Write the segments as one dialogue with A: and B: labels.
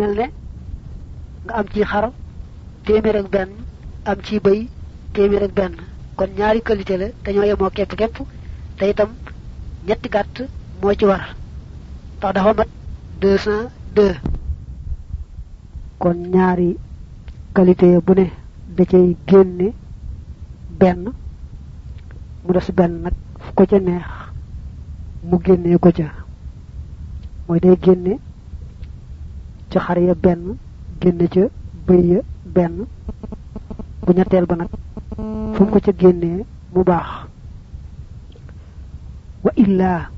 A: mel ne nga am ci xar téeméer ak benn am ci bëy téeméer ak benn. Kon ñaari qualité la dañoo yemoo képp képp te itam ñetti gàtt moo ci war. Tax dafa mat deux cent deux. Kon ñaari qualité bu ne da cay génne benn mu des benn nag ko ca neex mu génnee ko ca. Mooy day génne ca xar ya benn génne ca bëy ya benn. Bu ñetteel ba nag fu ko ca génnee mu baax. Wa illaa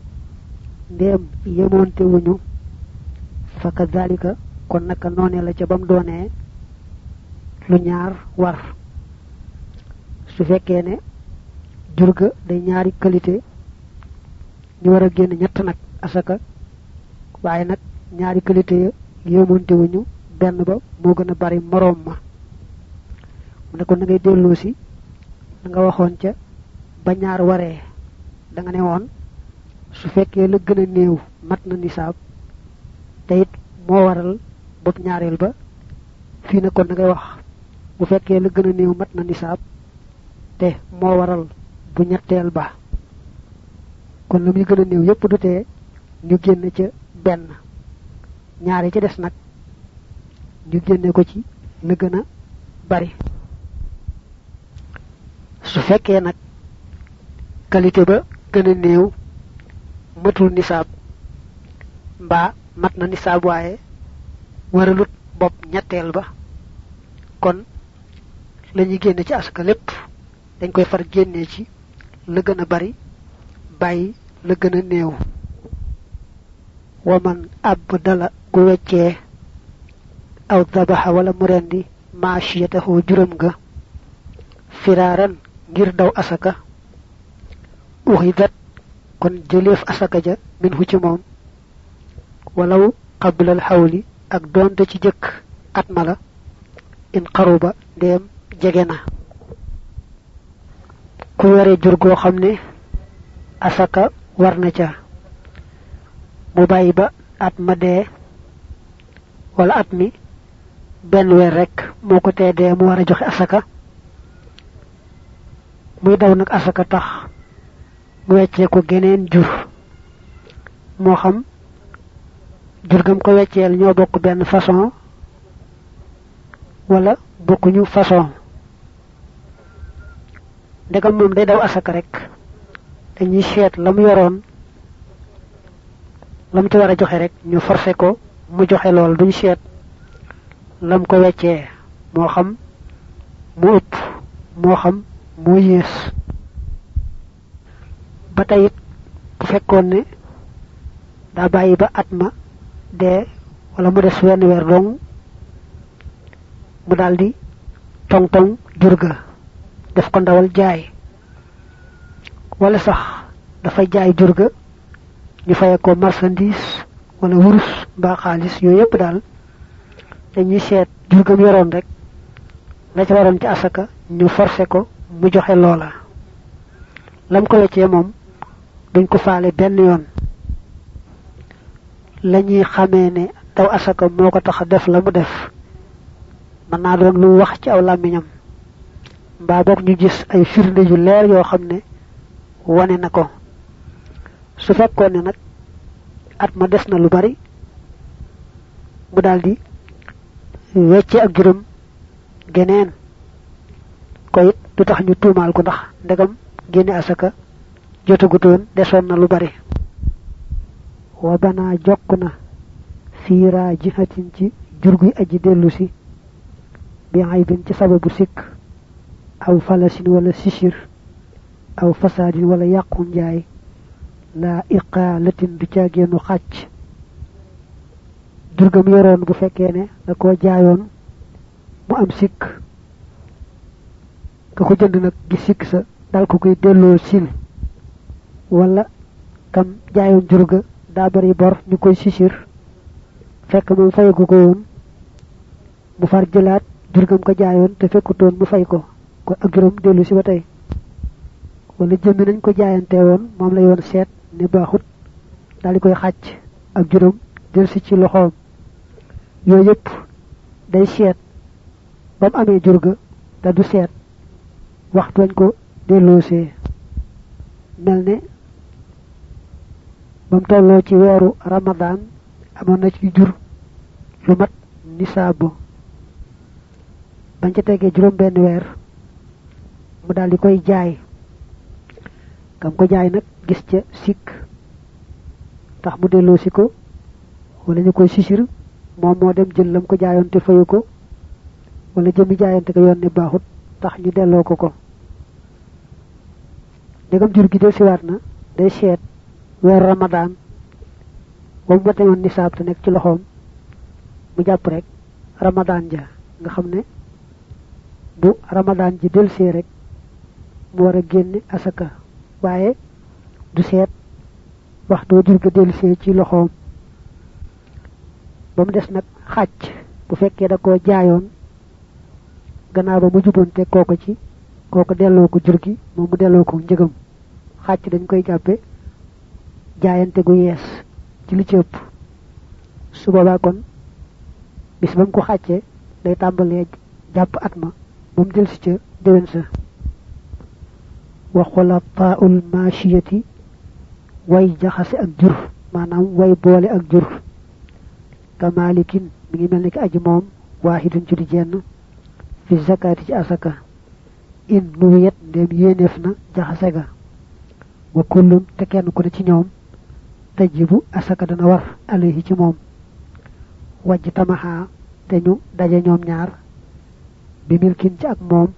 A: ndéem yemoonte wuñu fa kadhalika kon naka noonee la ca bam doonee lu ñaar war. Su fekkee ne jurga day ñaari qualité ñu war a génn ñett nag asaka. Waaye nag ñaari qualité yemonte wuñu benn ba moo gën a bari moroom ma. Mu ne ko na ngay delloo si da nga waxoon ca ba ñaar waree. Da nga ne woon su fekkee la gën a mat na nisaab te it moo waral bopp ñaareel ba fii na kon da ngay wax bu fekkee la gën a mat na nisaab te moo waral bu ñetteel ba. Kon la muy gën a néew yépp du tee ñu génn ca benn ñaari ci des nag ñu génne ko ci la gën a bari su fekkee nag qualité ba gën a néew matul nisaab mbaa mat na waaye waralut bopp ñetteel ba kon la ñuy génne ci asaka lépp dañ koy far génnee ci la gën a bari bàyyi la gën a néew waman ab dala ku weccee aw dabaxa wala mu rendi maashiyatahu ga. Firaaran ngir daw asaka. Uxidat kon jëleef asaka ja min hu ci moom. Walaw qablal xawli ak doonte ci jëkk at in qaruba ndeem jege na. Ku yore jur goo asaka war na ca. Mu ba at ma dee wala at mi benn weer rek moo ko mu war a joxe asaka. Muy daw nag asaka tax mu weccee ko geneen jur. Moo xam jur gam ko wecceel ñoo bokk benn façon wala bokkuñu façon. Ndegam moom day daw asaka rek. Dañuy seet la mu yoroon lam ci war joxe rek ñu forcé ko mu joxe lool duñ seet lam ko weccee moo xam mu ëpp moo xam moo yées. Ba tey it bu fekkoon ne ba at ma dee wala mu des wenn weer dong mu daldi tong tong jur ga def ko ndawal jaay. Wala sax dafa jaay jur ga ñu faye ko marchandise wala wurus mbaa xaalis yooyu yépp daal dañuy seet jur gam rek la ci waroon ci asaka ñu forcé ko mu joxe loola. Lam ko weccee moom duñ ko faale benn yoon. Lañuy xamee ne daw asaka moo ko tax def la mu def mën naa doon lu wax ci aw làmmiñam. Mbaa boog ñu gis ay firnde yu leer yoo xam ne wane na ko. Su fekkoon ne nag at ma des na lu bari mu daldi wecce ak juróom geneen. Ko it du tax ñu tuumaal ko ndax ndegam génne asaka jotagutoon desoon na lu bari. Wa bana jokk na fiiraa jihatin ci jurguy aji dellu si bi aybin ci sababu sikk aw falasin wala sisir aw fasaadin wala yàqu njaay laa iqaalatin du caageenu xàcc jurgam yoroon bu fekkee ne da koo jaayoon mu am sikk. Ka ko jënd nag gi sikk sa dal ko koy delloo sil wala kam jaayoon jurga daa bari bor ñu koy sisir. Fekk moom fayagu ko woon mu far jëlaat jurgam ko jaayoon te fekkutoon mu fay ko. Kon ak juróom dellu si ba tey. Wala jëmmi nañ ko jaayante woon moom la yoon seet ne baaxut daal di koy xàcc ak juróom jël si ci loxoom. Yooyu yëpp day seet ba mu amee jur te du seet waxtu wañ ko delloosee mel ne ba mu tolloo ci weeru ramadan amoon na ci jur lu mat nisaab bañ ca tegee juróom benn weer mu daal di jaay. Kam ko jaay nag gis ca sikk. Tax mu delloosi ko wala ñu koy sisir moom moo dem jël lam ko jaayoon te fayu ko wala jëmi jaayante ko yoon ne tax ñu delloo ko ko. Ndegam jur gi del siwaat na day ramadan ba mu mate yoon nisaab te nekk ci loxoom mu jàpp rek ramadan ja nga bu ramadan ji delsee rek mu war a asaka. Waaye du seet. Waxtu jur ga delsee ci loxoom. Ba mu des nag xàcc. Bu fekkee da koo jaayoon. Gannaaw ba mu jubonte kooko ci kooko delloo ko jur gi moom mu delloo ko njëgam. Xàcc dañ koy jàppe jaayante gu yees ci li ci ëpp. Su boobaa kon bis ba mu ko xàccee day tàmbalee jàpp at ma ba mu delsi ca déwén sa. Wa xulataul machiyati way jaxase ak jur maanaam way boole ak jur. Kamalikin mi ngi ki aji waahidun ci di jenn fi zakati ci asaka. In nuwiyat ndem yéeneef na jaxase ga. Wa kullun te kenn ku ne ci ñoom tajibu asaka dana war alayhi ci moom. Wajj tamaha te ñu ñoom ñaar bi milkin ci ak moom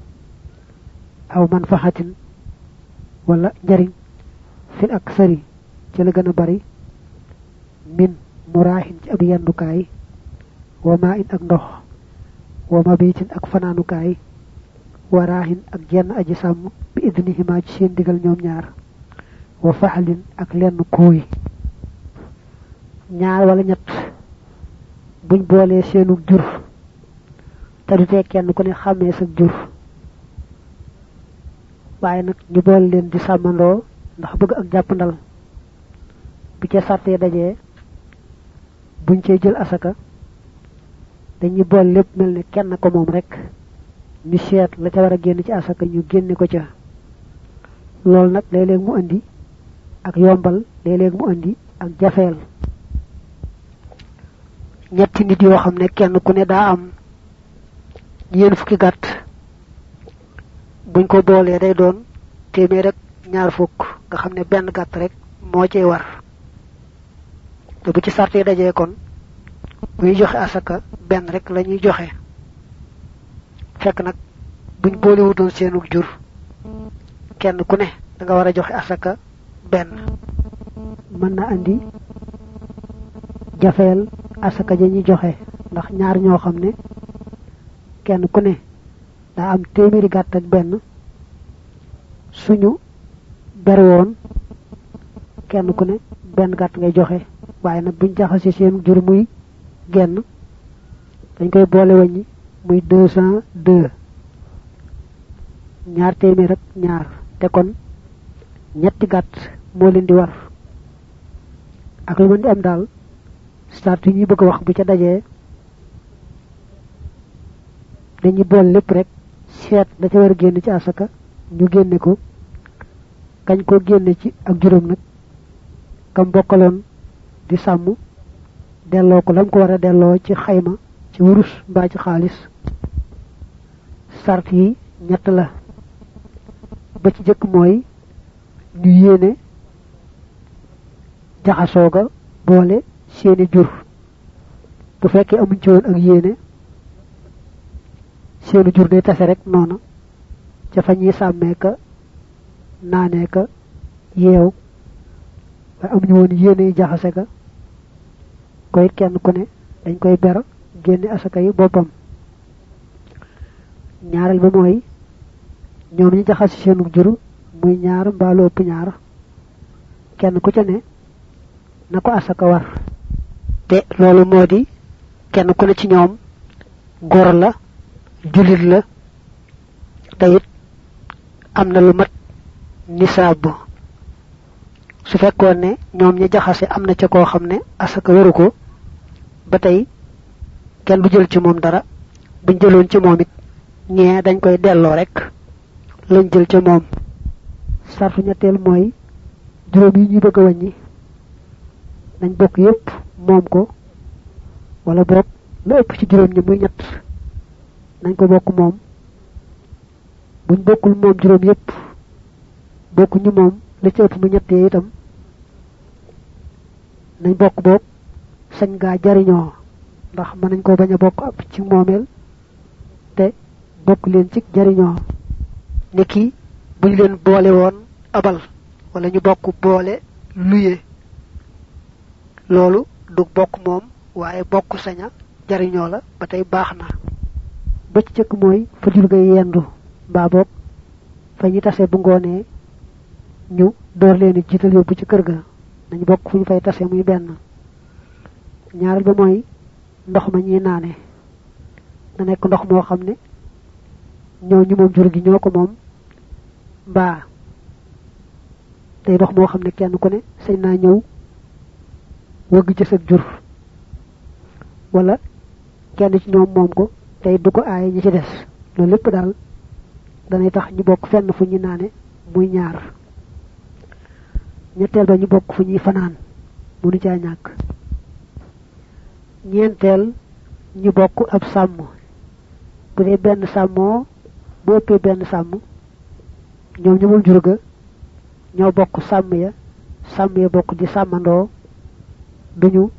A: aw manfahatin wala njariñ fil ak sari ci la gën a bari min muraahin ci ab yendukaay wa maa in ak ndox wa mabitin ak fanaanukaay wa raahin ak jenn aji sàmm bi idnihima ci seen digal ñoom ñaar wa faxlin ak lenn kuuy. Ñaar wala ñett buñ boolee seenu jur te du tee kenn ku ne sa jur. Ñu boole leen di ndax bëgg ak jàppandal bi ca sàttee dajee buñ cee jël asaka dañuy boole lépp mel ne kenn ko moom rek ñu seet la ca war génn ci asaka ñu génne ko ca. Loolu nag léeg-léeg mu andi ak yombal léeg-léeg mu andi ak jafeel. Ñetti nit yoo xam ne kenn ku ne daa am ñeen fukki gàtt. Buñ ko boolee day doon téeméer rek ñaar fukk nga xam benn gàtt rek moo cay war te bu ci sartee dajee kon buy joxe asaka benn rek la ñuy joxe. Fekk nag buñ boole wutoon seenu jur kenn ku ne da nga war a joxe asaka benn. Mën na andi jafeel asaka ja ñuy joxe ndax ñaar ñoo xam ne kenn ku ne daa am téeméeri gàtt ak benn. Suñu ber woon kenn ku ne gàtt ngay joxe waaye nag buñ jaxase seen jur muy genn dañ koy boole waññi muy deux cent deux. Ñaar téeméer ak ñaar. Te kon ñetti gàtt moo leen di war. Ak lu mën di am daal start ñuy bëgg wax bu ca dajee dañuy bool lépp rek seet la ca war a génn ci asaka ñu génne ko. Kañ ko génne ci ak juróom nag kam bokkaloon di sàmm delloo ko lam ko war a delloo ci xayma ci wurus mbaa ci xaalis. Sart yi ñett la. Ba ci jëkk mooy ñu yéene jaxasoo ga boole seeni jur. Bu fekkee amuñ ci woon ak yéene seeni jur day tase rek ca fa ñuy ka naanee ka yeew amuñu woon yéene jaxase ka koy kenn ku ne dañ koy ber génne asaka yi boppam. Ñaareel ba mooy ñoom ñu jaxasi seenu jur muy ñaar mbaalu ëpp ñaar. Kenn ku ca ne na ko asaka war. Te loolu moo di kenn ku ne ci ñoom góor la julit la te it am na lu mat nisaab su fekkoon ne ñoom ñi jaxase am na ca koo xam ne asaka waru ko ba tey kenn du jël ci moom dara. Buñ jëloon ci moom it ñee dañ koy delloo rek lañ jël ca moom. Sarfu ñetteel mooy juróom yi ñu bëgg nañ bokk yépp moom ko wala boog la ëpp ci juróom ñi muy ñett. Nañ ko bokk moom. Buñ bokkul moom juróom yépp bokku ñu moom la ci ëpp mu ñett itam nañ bokk boog sañ gaa jariñoo ndax mën nañ ko bañ a bokk ab ci moomeel te bokk leen ci jariñoo niki buñ leen boole woon abal wala ñu bokk boole luye. Loolu du bokk moom waaye bokk saña jariñoo la ba tey baax na. Ba ci jëkk mooy fa jur ga yendu mbaa boog fa ñu tase bu ngoonee ñu door leen jiital yóbbu ci kër ga. Nañ bokk fu ñu fay tase muy benn. Ñaaral ba mooy ndox ma ñuy naane. Na nekk ndox moo xam ne ñoo ñu moom jur gi ñoo ko moom mbaa day ndox moo xam ne kenn ku ne sañ naa ñëw wëgg ci sa jur. Wala kenn ci ñoom moom ko tey du ko aaye ñi ci des. Loolu lépp daal danay tax ñu bokk fenn fu ñu naane muy ñaar ñetteel ba ñu bokk fu ñuy fanaan. Mënu caa ñàkk. Ñeenteel ñu bokk ab sàmm. Bu dee benn sàmmoo bu benn sàmm ñoom ñu jur ga ñoo bokk sàmm ya sàmm ya bokk di sàmmandoo duñu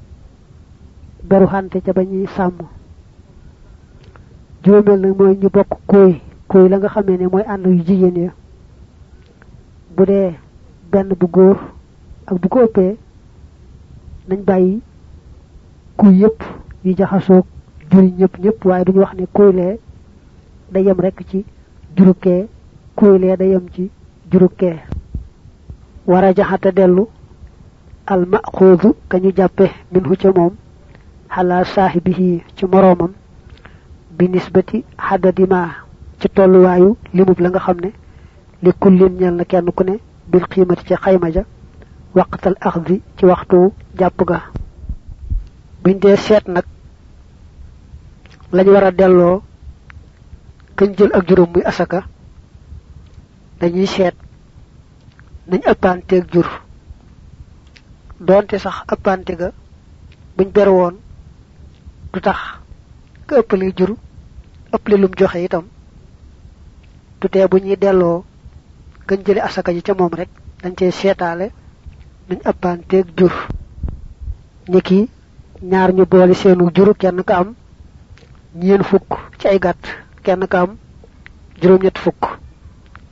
A: beru xante ca ba ñuy sàmm. Juróomeel nag mooy ñu bokk kóoy kóoy la nga xamee ne mooy ànd yu jigéen ya. Bu dee benn bu góor ak bu ko ëppee nañ bàyyi kuy yépp yu jaxasoog juri ñëpp ñëpp waaye duñu wax ne kuylee da yem rek ci jurukee kuylee yem ci jurukee wara jaxata dellu al maxuudu kañu jàppe min hu ca moom xalaa saahibihi ci moroomam bi nisbati xadadima ci tolluwaayu limub la nga xam ne li kullin ñel na kenn ku ne bil qiimati ci xayma ja waqtal axdi ci waxtu jàpp ga buñ dee seet nag lañ war a delloo kañ jël ak juróom muy asaka dañuy seet nañ ëppanteeg jur doonte sax ëppante ga buñ ber woon du tax ka ëppali jur ëppli lum joxe itam du tee bu ñuy delloo kañ jële asaka ji ca moom rek dañ cee seetaale nañ ëppanteeg jur. Niki ñaar ñu boole seenu juru kenn ka am ñeen fukk ci ay gàtt kenn ka am juróom ñett fukk.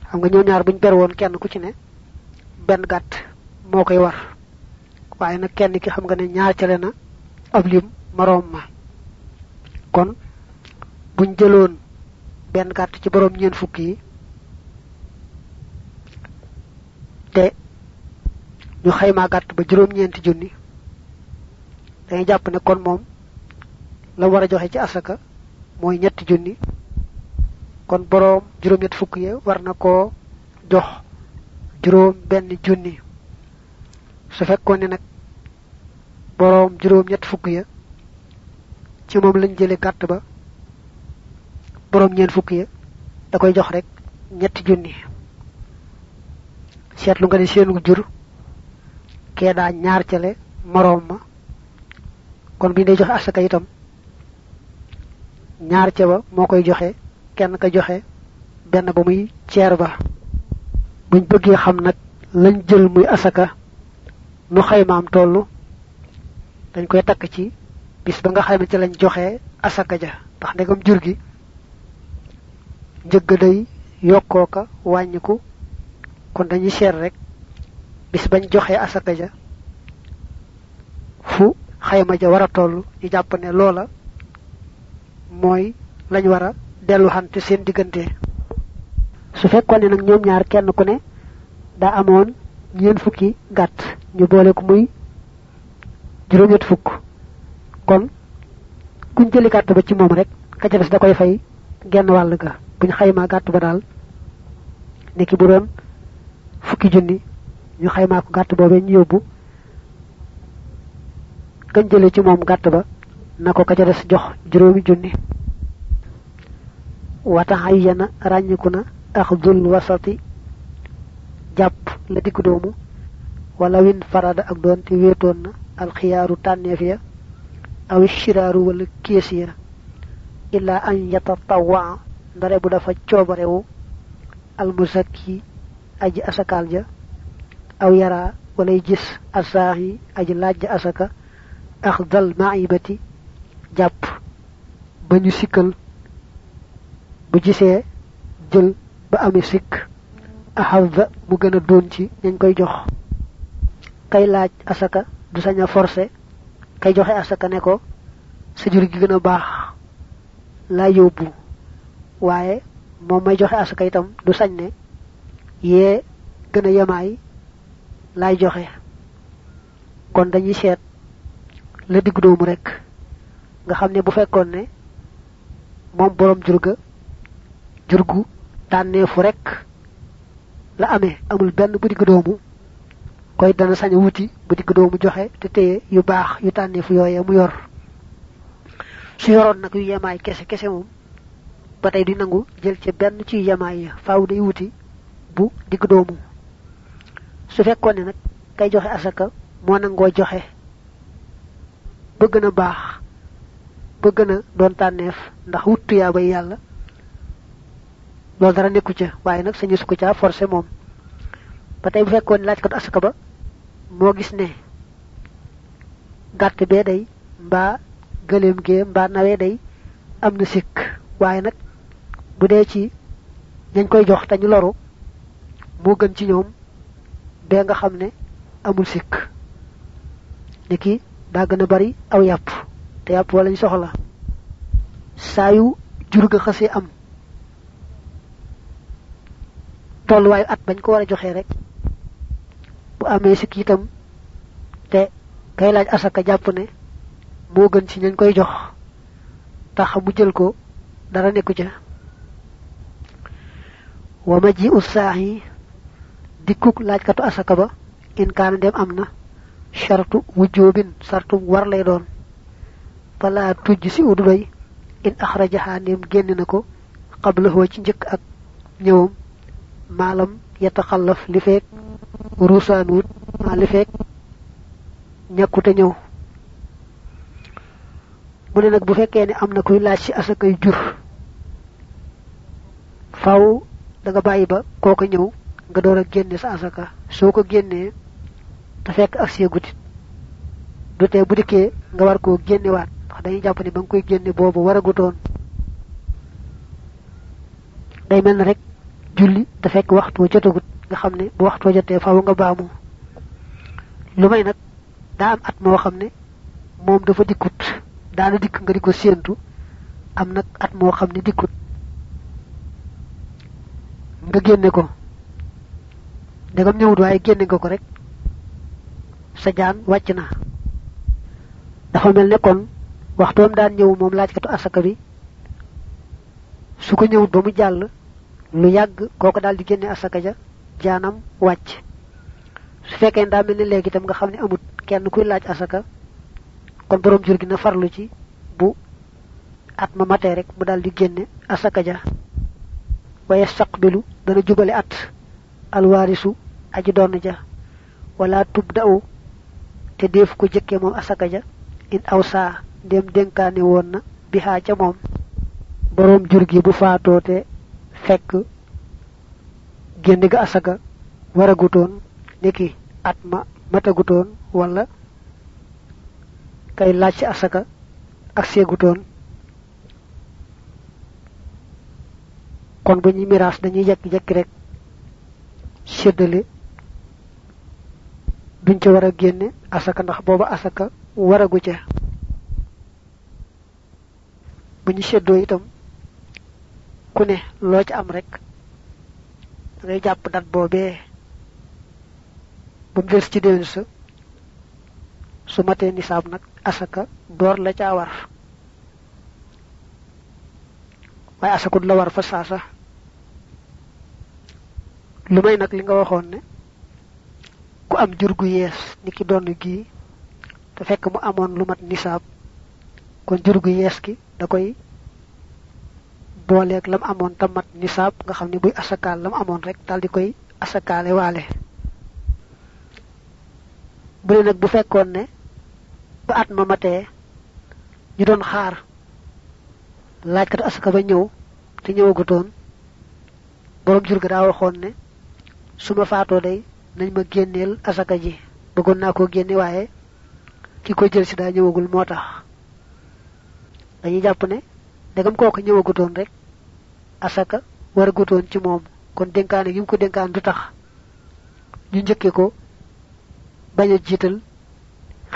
A: Xam nga ñoo ñaar buñ ber woon kenn ku ci ne benn gàtt moo koy war. Waaye nag kenn ki xam nga ne ñaar lim maroom ma. Kon buñ jëloon benn gàtt ci borom ñeen fukk yi te ñu xayma gàtt ba juróom ñeenti junni. Dañuy jàpp ne kon moom la war a joxe ci asaka mooy ñetti junni. Kon boroom juróom ñett fukk ya war na koo jox juróom benn junni. Su fekkoon ne nag boroom juróom ñett fukk ya ci moom lañ jële gàtt ba boroom ñeen fukk ya da koy jox rek ñetti junni seetlu nga ne seenu jur kee daa ñaar cale moroom ma. Kon bi day joxe asaka itam ñaar ca ba moo koy joxe kenn ka joxe benn ba muy ceer ba. Buñ bëggee xam nag lañ jël muy asaka nu xaymaam tollu dañ koy takk ci bis ba nga xayma ci lañ joxe asaka ja. Ndax ndegam jur gi njëgg day yokkoo ka wàññiku kon dañuy seet rek bis bañ joxe asaka ja fu xayma ja wara tollu ñu jàpp ne loola mooy lañ war a dellu xante seen diggante. Su fekkoon ne nag ñoom ñaar kenn ku ne daa amoon ñeen fukki gàtt ñu boole ko muy juróom-ñett fukk. Kon kuñ jëli gàtt ba ci moom rek ka ca des da koy fay genn wàll ga. Buñ xaymaa gàtt ba daal niki bu doon fukki junni ñu xaymaa ko gàtt boobee ñu yóbbu. Kañ jële ci moom gàtt ba nako ka ca des jox juróomi junni. Hayyana ràññiku na akhdul wasati jàpp la diggu doomu. Wala win farada ak doonte wéetoon na alxiyaaru tànneef ya aw shiraaru wala kees ya. Illa an yatatawwa ndare bu dafa coobarewu almusakki aji asakal ja aw yara walay gis asaahi aji laaj asaka akhdal maibati jàpp ba ñu sikkal bu gisee jël ba ami sikk ahadda mu gën a doon ci ñañ koy jox. Kay laaj asaka du sañ a forcé kay joxe asaka ne ko sa jur gi gën a baax laa yóbbu. Waaye moom may joxe asaka itam du sañ ne yee gën a yemaay laay joxe. Kon dañuy seet la digg doomu rek. Nga xam ne bu fekkoon ne moom borom jurga jurgu tànneefu rek la amee. Amul benn bu digg doomu. Koy dana sañ wuti bu digg doomu joxe te téye yu baax yu tànneefu yooye mu yor. Su yoroon nag yu yemaay kese kese moom ba tey di nangu jël ci benn ci yemaay ya. Faaw day wuti bu digg doomu. Su fekkoon ne nag kay joxe asaka moo nangoo joxe. Ba gën a baax ba gën a doon tànneef ndax wut yaa bay yàlla. Loolu dara nekku ca waaye nag sañu su ko caa forcé moom. Ba tey bu fekkoon laaj ko asaka ba moo gis ne gàtt bee day mbaa gëleem gee mbaa nawee day am na sikk. Waaye nag bu dee ci ñañ koy jox te ñu loru moo gën ci ñoom nga xam amul sikk. Niki daa gën bari aw yàpp te yàpp wala ñu soxla. Saa ga xasee am tolluwaayu at bañ ko war a joxee rek bu amee sikk itam te kay laaj asaka jàpp ne moo gën ci ñañ koy jox tax mu jël ko dara nekku ca. Wa ma ji usaahi dikkuk laajkatu asaka ba in kaana dem am na. Shartu wujjoobin sartu war lay doon. Fala tujj si udu in axrajaha ndem génn na ko qablahu ci njëkk ak ñëwam. Maalam yataxallaf li feek ruusaanuut maa li feek ñàkkute ñëw. Mu ne nag bu fekkee ne am na kuy laaj ci jur da nga ba kooko ñëw nga door a génne sa asaka. Soo ko génnee te fekk ak see gutit du tee bu dikkee nga war koo génnewaat ndax dañuy jàpp ne ba nga koy génne boobu day mel rek julli te fekk waxtu jotagut. Nga xam ne bu waxtu jotee faaw nga baamu. Lu may nag daa am at moo xam ne moom dafa dikkut. Daana dikk nga di ko séentu. Am nag at moo xam ne dikkut. Nga génne ko ndegam ñëwut waaye génne nga ko rek sa jaan wàcc na dafa mel ne kon waxtoom daan ñëw moom laajkatu asaka bi su ko ñëwut ba mu jàll lu yàgg kooko daal di génne asaka ja jaanam wàcc su fekkee mel ne léegi nga xam amut kenn kuy laaj asaka kon borom jur gi na farlu ci bu at ma matee rek mu daal di génne asaka ja wa dana jubale at alwaarisu aji doon ja. Wala tubda'u te def ko jëkke moom asaka ja. In aw saa ndem dénkaane woon na bihaa ca moom. Borom jur gi bu faatoo te fekk génn ga asaka waragutoon niki at ma matagutoon wala kay laaj ci asaka ak seegutoon. Kon bu ñuy miraas dañuy jekki-jekki rek séddale duñ ca war a génne asaka ndax booba asaka waragu ca. Bu ñu séddoo itam ku ne loo ca am rek ngay jàpp dat boobee. Des ci déwén sa su matee nisaab nag asaka door la caa war. Waaye asakut la war fa saasa. Lu may li nga waxoon ku am jur gu yees ni ki doon gii te fekk mu amoon lu mat nisaab. Kon jur gu yees gi da koy booleeg lam amoon tamat nisaab nga xam ne buy asakaal lam amoon rek dal di koy asakaale waale. Bu ne nag bu fekkoon ne ba at ma matee ñu doon xaar laajkat asaka ba ñëw te ñëwagutoon borom jur ga daa waxoon ne su ma faatoo day nañ ma génneel asaka ji. Bëggoon naa koo génne waaye ki ko jël si daa ñëwagul moo tax. Dañuy jàpp ne ndegam kooku ñëwagutoon rek asaka war gutoon ci moom. Kon dénkaane gi mu ko dénkaan du tax. Ñu njëkke ko bañ a jiital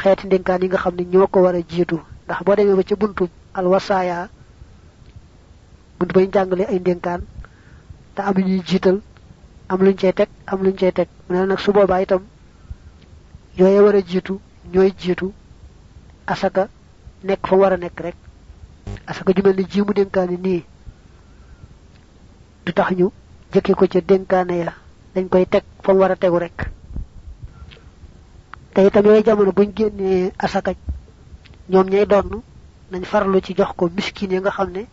A: xeeti yi nga xam ne ñoo ko war a jiitu. Ndax boo demee ba ca buntu alwasaaya buntu bañ jàngale ay dénkaan te am ñuy jiital am luñ cey teg am luñ cey teg mu ne nag su boobaa itam yooye war a jiitu ñooy asaka nekk fa war a nekk rek. Asaka ju mel ni ji mu dénkaane nii du tax ñu ko ca dénkaane ya dañ koy teg fa war a tegu rek. Te itam yooyu jamono buñ génnee asaka ñoom ñay donn nañ farlu ci jox ko miskin yi nga xam ne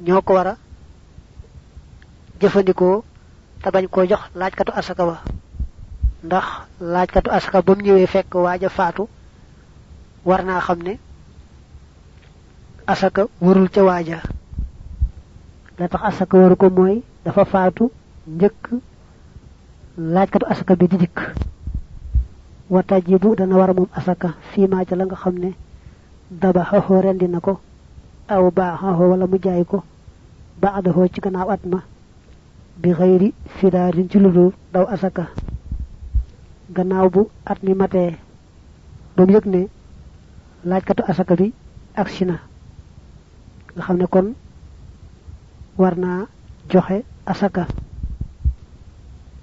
A: ñoo ko war te bañ koo jox laajkatu asaka ba ndax laajkatu asaka ba mu ñëwee fekk waaja faatu war naa asaka warul ca waaja la tax asaka waru ko mooy dafa faatu njëkk laajkatu asaka bi di dikk. Watajibu dana war moom asaka fiima ca la nga xam ne rendi na ko aw baa xaxoo wala mu jaay ko baadaxoo ci gannaaw at ma bi xëyri fidaarin ci ludul daw asaka. Gannaaw bu at mi matee ba yëg ne laajkatu asaka bi agsi nga xam kon war naa joxe asaka.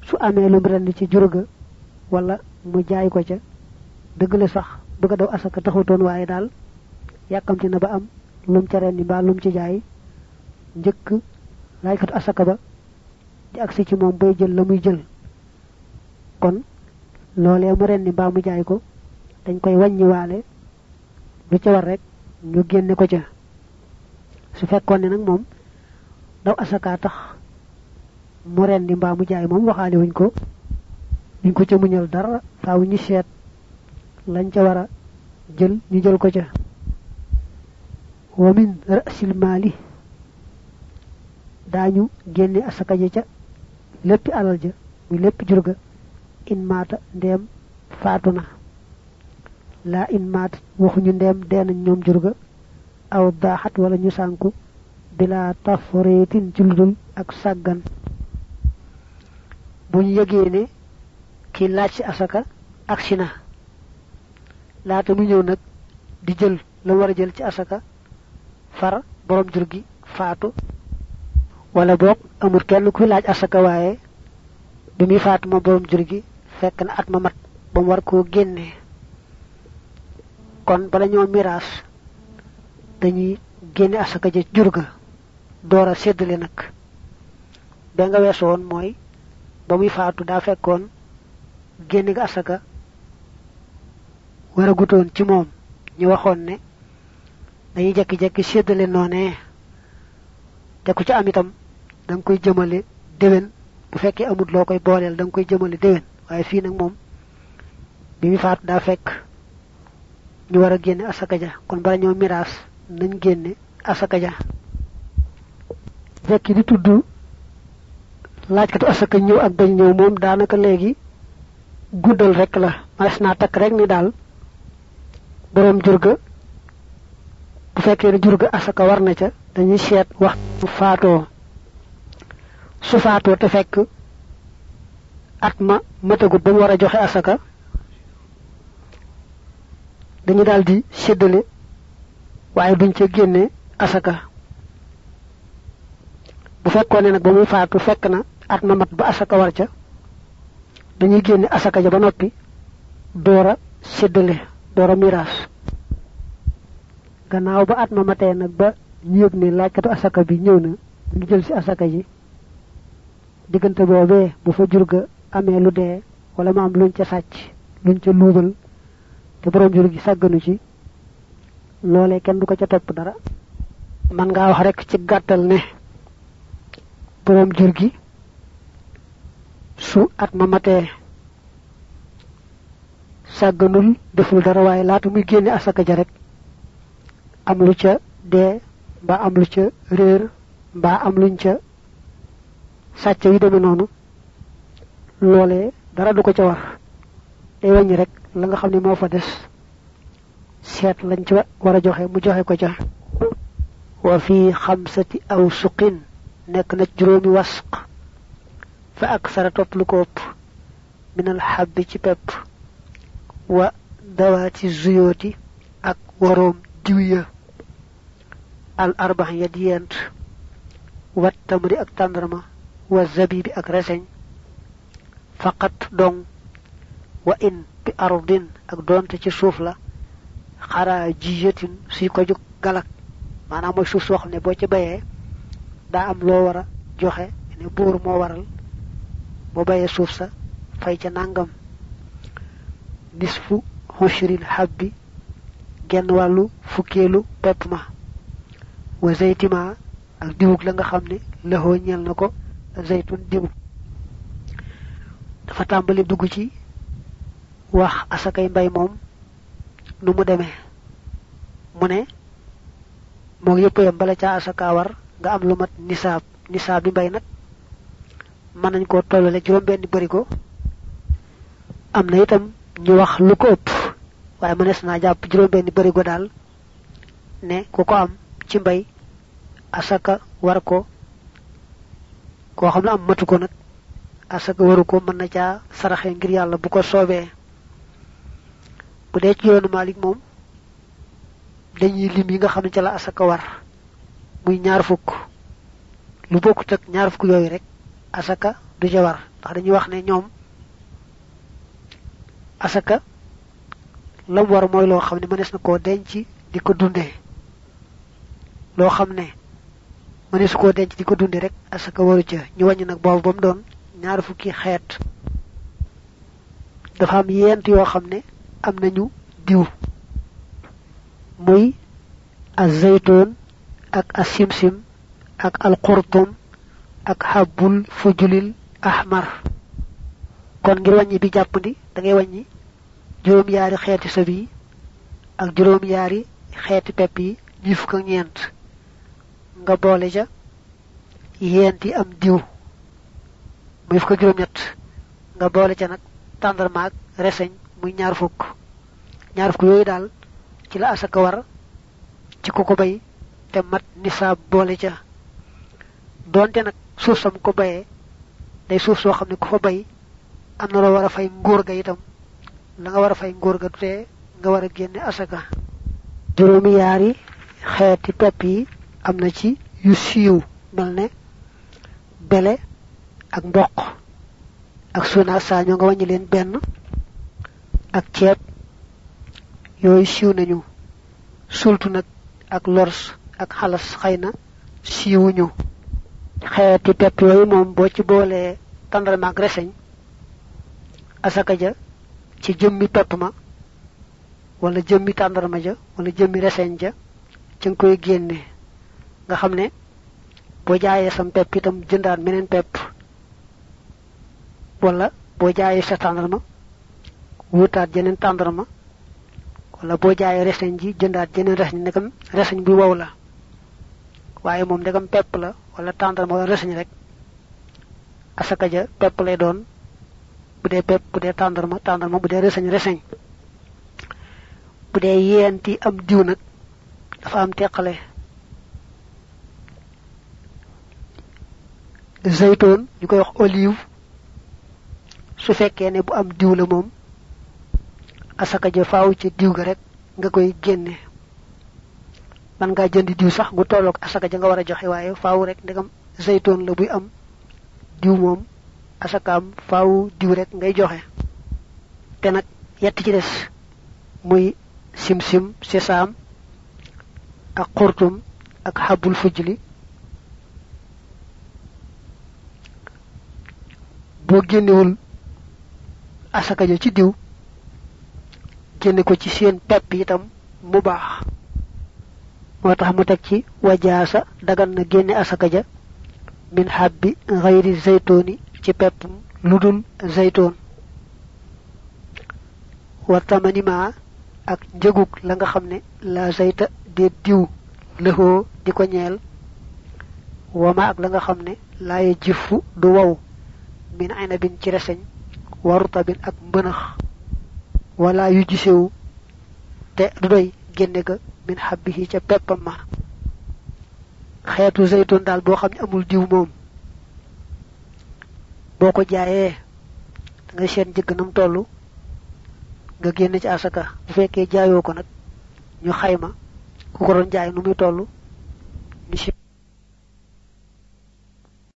A: Su amee lu mu ci jurga wala mu jaay ko ca dëgg la sax bëgg daw asaka taxutoon waaye daal yàkkamti na ba am lum ca rendi mbaa lum ci jaay. Njëkk laaykatu asaka ba di agsi ci moom bay jël la muy jël. Kon loolee mu rendi mbaa mu jaay ko dañ koy wàññiwaale lu ca war rek ñu génne ko ca. Su fekkoon ne nag moom daw asaka tax mu rendi mbaa mu jaay moom waxaale wuñ ko ñu ko ca muñal dara faaw ñu seet lañ ca wara jël ñu jël ko ca. Wa min ra'sil mali dañu génne asaka ja lépp alal ja muy lépp jurga in mata ndem fatuna la in mat waxuñu ndem dee nañ ñoom jurga aw daaxat wala ñu sànku bila tafritin ci ludul ak sàggan. Buñ yëgee ne ki laaj ci asaka ak sina laata mu ñëw nag di jël la war a jël ci asaka far borom jur gi faatu wala boog amul kenn kuy laaj asaka waaye bi muy faatu ma borom fekk na at ma mat ba war kon bala ñoo miraas dañuy génne asaka ja jur ga door a séddale nag. Ba nga weesu woon mooy ba muy faatu daa fekkoon génn nga asaka wara gutoon ci moom. Ñu ne dañuy jekki-jekki séddale noonee te ku ci am itam da nga koy jëmale déwén. Bu fekkee amut loo koy booleel da nga koy jëmale déwén. Waaye fii nag moom bi mi faatu daa fekk ñu war a asaka ja. Kon bala ñoo miraas nañ génne asaka ja. Fekk di tudd laajkatu asaka ñëw ak bañ ñëw moom daanaka léegi guddal rek la. Mas takk rek ni daal borom jurga bu fekkee ne jurga asaka war na ca dañuy seet wax faatoo su faatoo te fekk at ma matagut ba mu war a joxe asaka dañu daal di séddale waaye duñ ca génne asaka. Bu fekkoon ne nag ba muy faatu fekk na at ma mat ba asaka war ca dañuy génne asaka ja ba noppi doora séddale doora miraas. Gannaaw ba at ma matee nag ba ñu yëg ne laajkatu asaka bi ñëw na ñu jël si asaka ji diggante boobee bu fa jur ga lu dee wala ma am luñ ca sàcc luñ ca luubal te borom jur gi sàgganu ci loolee kenn du ko ca dara. Man ngaa wax rek ci gàttal ne borom jur gi su at ma matee sàgganul deful dara laata muy génne asaka ja rek am lu ca dee mbaa am lu ca réer mbaa am luñ ca sàcc yu demee noonu loolee dara du ko ca war. Day wàññi rek la nga xam ne moo fa des seet lañ ca war a joxe mu joxe ko ca. Wa fi xamsati aw suqin nekk na juróomi wasq. Fa aksara topp lu ko ëpp min al xabbi ci pepp. Wa dawaati zuyooti ak waroom diw ya. Al arbax ya di yent. Wa tamri ak tàndarma wa zabibi ak reseñ faqat dong wa in bi ardin ak donte ci suuf la xara jiyatin suy galak maanaam mooy suuf soo xam ne boo ci bayee daa am loo war a joxe ne buur moo waral boo bayee suuf sa fay ca nangam. Nisfu hushril habbi genn wàllu fukkeelu pepp ma wa zaytima ak diwug la nga xam ne lëxoo ñel zaytun diw. Dafa tàmbali dugg ci wax asakay mbay moom nu mu demee mu ne moo yëpp bala ca asaka war nga am lu mat nisaab. Nisaab bi mbay nag mën nañ koo tollale juróom benn bari ko am na itam ñu wax lu ko ëpp waaye mënees naa jàpp juróom benn bari ko daal ne ku ko am ci mbay asaka war ko koo xam ne am matu ko nag asaka waru ko mën na caa saraxe ngir yàlla bu ko soobee. Bu dee ci yoonu malik moom dañuy lim yi nga ca la asaka war muy ñaar fukk. Lu bokkut ak ñaar fukk yooyu rek asaka du ca war. Ndax dañuy wax ne ñoom asaka lam war mooy loo xam ne mënees na koo denc di ko dundee. Loo mënees koo denc di ko dundee rek asaka waru ca. Ñu wàññi nag boobu ba mu doon ñaar fukki xeet. Dafa am yent yoo xam ne am nañu diw. Muy azaytun ak asimsim ak alqurtum ak habul fujulil ahmar. Kon ngir wàññi bi jàppandi da ngay wàññi juróom yaari xeeti sab yi ak juróom yaari xeeti pepp yi ñi nga boole ca yenti am diw. Muy fukk juróom ñett nga boole ca nag tàndarmaak reseñ muy ñaar fukk. Ñaar fukk yooyu daal ci la asaka war ci ku ko bay te mat nisaab boole ca. Donte nag suuf sam ko bayee day suuf soo xam ne ku fa bay am na loo war a fay nguur ga itam. La nga war fay nguur ga te nga war a asaka. Juróomi yaari xeeti pepp am na ci yu siiw mel ne bele ak mboq. Ak suna saa ñoo nga wàññi leen benn. Ak ceeb. Yooyu siiw nañu. Sultu nag ak lors ak xalas xëy na siiwuñu. Xeeti pepp yooyu moom boo ci boolee tàndarma ak reseñ asaka ja ci jëmmi pepp wala jëmmi tàndarma ja wala jëmmi reseñ ja ci nga koy génne nga xam ne boo jaayee sam pepp itam jëndaat meneen pepp wala boo jaayee sa tàndarma wutaat jeneen tàndarma wala boo jaayee reseñ ji jëndaat jeneen reseñ nekam reseñ bu wow la. Waaye moom ndegam pepp la wala tàndarma wala reseñ rek asaka ja pepp lay doon bu dee pepp bu dee tàndarma tàndarma bu dee reseñ am diw nag dafa am teqale zaytoon ñu koy wax olive. Su fekkee ne bu am diw la moom asaka ja faaw ci diw ga rek nga koy génne. Man ngaa jënd diw sax gu tolloog asaka ja nga war a joxe waaye faaw rek ndegam zaytoon la buy am. Diw moom asakaam faaw diw rek ngay joxe. Te nag yett ci des muy sim-sim sesaam ak xurtum ak xabul fujli boo génnewul asaka ja ci diw génne ko ci seen pepp itam mu baax. Moo tax mu teg ci wajaasa dagan na génne asaka ja min habbi ghayri zaytoni ci pepp ludul zayton wa tamanima ak njëgug la nga xam ne la zayta de diw lëxoo di ko ñeel. Wama ak la nga xam ne laaye jifu du min aynabin ci reseñ warutabin ak mbënax wala yu gisewu te du doy génne ga min habbihi ca peppam ma. Xeetu zaytun daal boo xam ne amul diw moom. Boo ko ngay seet njëgg nam toll nga génn ci asaka. Bu fekkee jaayoo ko nag ñu xayma ku ko doon jaay nu muy ñu